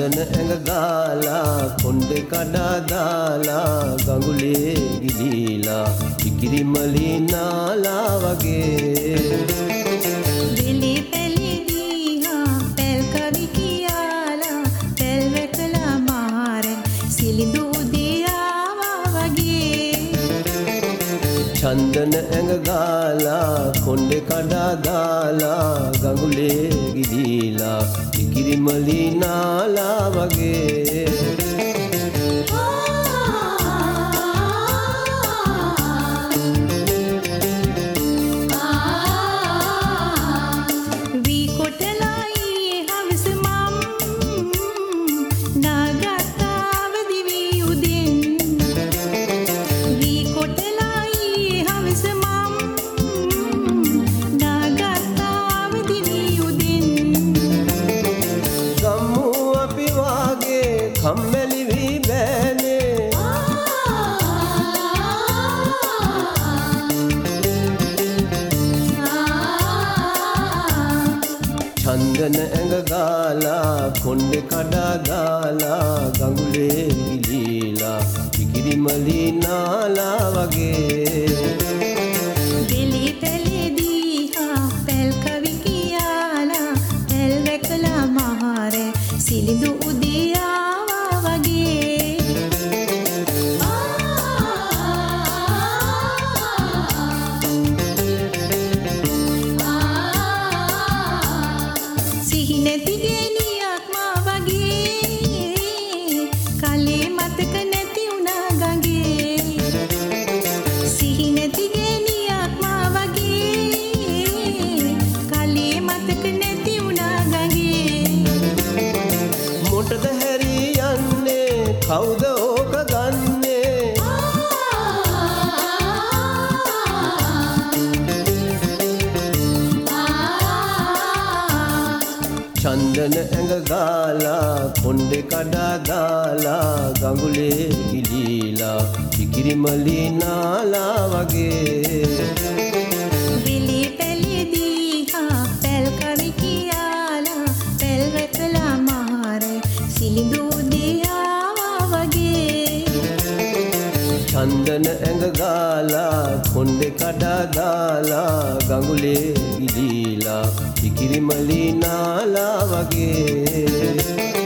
චන්දන ඇඟ ගාලා කොණ්ඩේ කඩා දාලා ගඟුලේ ගිලීලා ඉකිරිමලි නාලා වගේ. චන්දන ඇඟ ගාලා කොණ්ඩේ කඩා දාලා ගඟුලේ ගිලීලා ඉකිරිමලි නාලා වගේ. වාගේ කම්මැලි වී බෑනේ. චන්දන ඇඟ ගාලා කොණ්ඩේ කඩා දාලා ගඟුලේ ගිලීලා ඉකිරිමලි නාලා වගේ. මතක නැති වුණා ගඟේ. සිහි නැති ගෙනියක් මා වගේ. කලේ මතක නැති වුණා ගඟේ. මොටද හැරී යන්නේ? කවුද චන්දන ඇඟ ගාලා කොණ්ඩේ කඩා දාලා ගඟුලේ ගිලීලා ඉකිරිමලි නාලා වගේ. විලි පැලි දීහා පැල් කවි කියාලා පැල් වැකලා මහරේ සිලිඳු චන්දන ඇඟ ගාලා කොණ්ඩේ කඩා දාලා ගඟුලේ ගිලීලා ඉකිරිමලි නාලා වගේ.